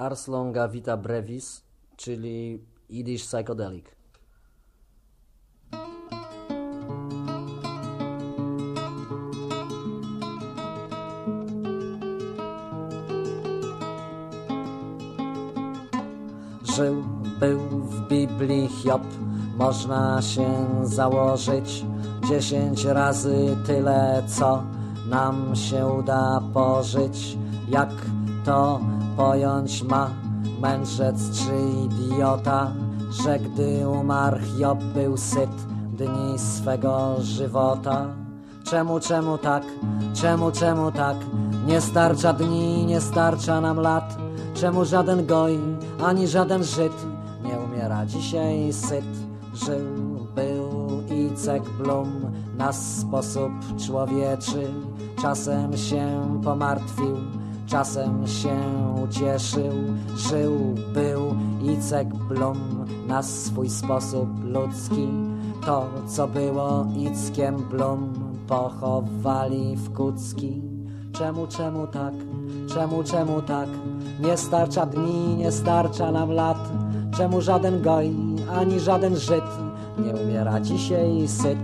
Ars longa vita brevis, czyli Yiddish psychedelic. Żył, był w Biblii Hiob, można się założyć dziesięć razy tyle, co nam się uda pożyć. Jak to pojąć ma mędrzec czy idiota, że gdy umarł Hiob był syt dni swego żywota? Czemu, czemu tak? Czemu, czemu tak? Nie starcza dni, nie starcza nam lat. Czemu żaden goj, ani żaden Żyd nie umiera dzisiaj syt? Żył, był Icek Blum na sposób człowieczy. Czasem się pomartwił, czasem się ucieszył. Żył, był Icek Blum na swój sposób ludzki. To, co było Ickiem Blum, pochowali w kucki. Czemu, czemu tak? Czemu, czemu tak? Nie starcza dni, nie starcza nam lat. Czemu żaden goj, ani żaden Żyd nie umiera dzisiaj syt?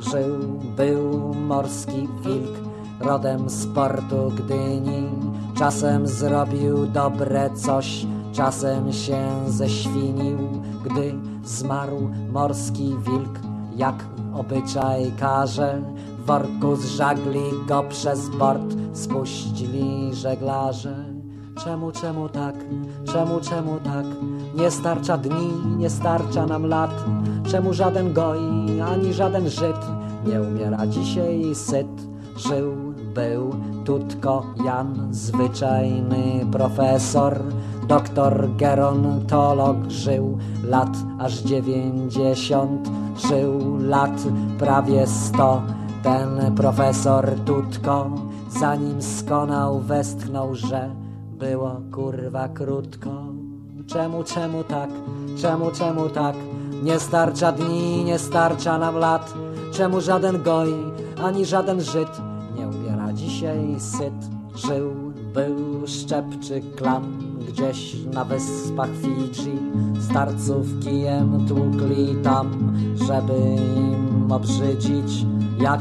Żył, był morski wilk, rodem z portu Gdyni. Czasem zrobił dobre coś, czasem się ześwinił. Gdy zmarł morski wilk, jak obyczaj każe, w worku z żagli go przez bord spuścili żeglarze. Czemu, czemu tak? Czemu, czemu tak? Nie starcza dni, nie starcza nam lat. Czemu żaden goj, ani żaden Żyd nie umiera dzisiaj syt? Żył, był Tutko Jan, zwyczajny profesor, doktor gerontolog, żył lat aż dziewięćdziesiąt, żył lat prawie sto. Ten profesor Tutko, zanim skonał, westchnął, że było kurwa krótko. Czemu, czemu tak? Czemu, czemu tak? Nie starcza dni, nie starcza nam lat. Czemu żaden goj, ani żaden Żyd dzisiaj syt? Żył, był szczepczy klan gdzieś na wyspach Fidżi. Starców kijem tłukli tam, żeby im obrzydzić. Jak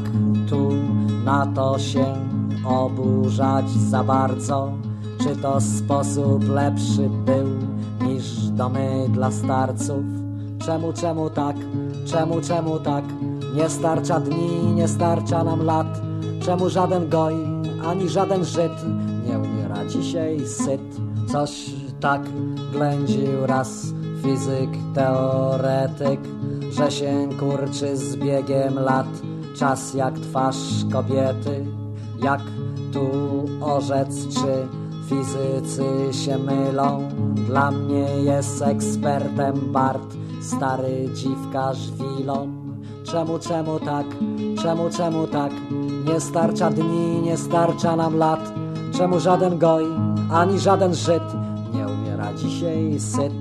tu na to się oburzać za bardzo? Czy to sposób lepszy był niż domy dla starców? Czemu, czemu tak? Czemu, czemu tak? Nie starcza dni, nie starcza nam lat. Czemu żaden goj, ani żaden Żyd nie umiera dzisiaj syt? Coś tak ględził raz fizyk, teoretyk, że się kurczy z biegiem lat. Czas jak twarz kobiety, jak tu orzec, czy fizycy się mylą. Dla mnie jest ekspertem Bart, stary dziwkarz Wilon. Czemu, czemu tak? Czemu, czemu tak? Nie starcza dni, nie starcza nam lat. Czemu żaden goj, ani żaden Żyd nie umiera dzisiaj syt?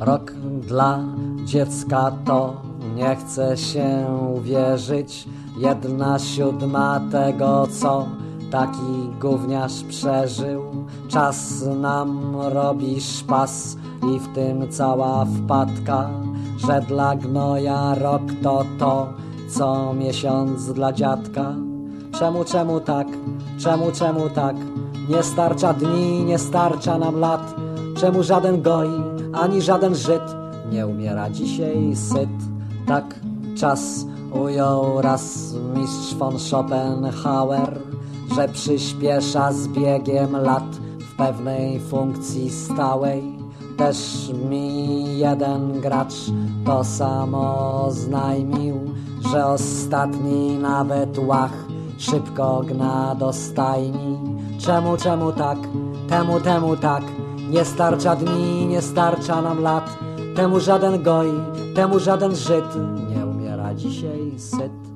Rok dla dziecka to nie chce się uwierzyć. Jedna siódma tego, co taki gówniarz przeżył. Czas nam robi szpas i w tym cała wpadka, że dla gnoja rok to to, co miesiąc dla dziadka. Czemu, czemu tak? Czemu, czemu tak? Nie starcza dni, nie starcza nam lat. Czemu żaden goi, ani żaden Żyd nie umiera dzisiaj syt? Tak czas ujął raz mistrz von Schopenhauer, że przyspiesza z biegiem lat w pewnej funkcji stałej. Też mi jeden gracz to samo oznajmił, że ostatni nawet łach szybko gna do stajni. Czemu, czemu tak? Temu, temu tak. Nie starcza dni, nie starcza nam lat. Temu żaden goi, temu żaden Żyd nie umiera dzisiaj syt.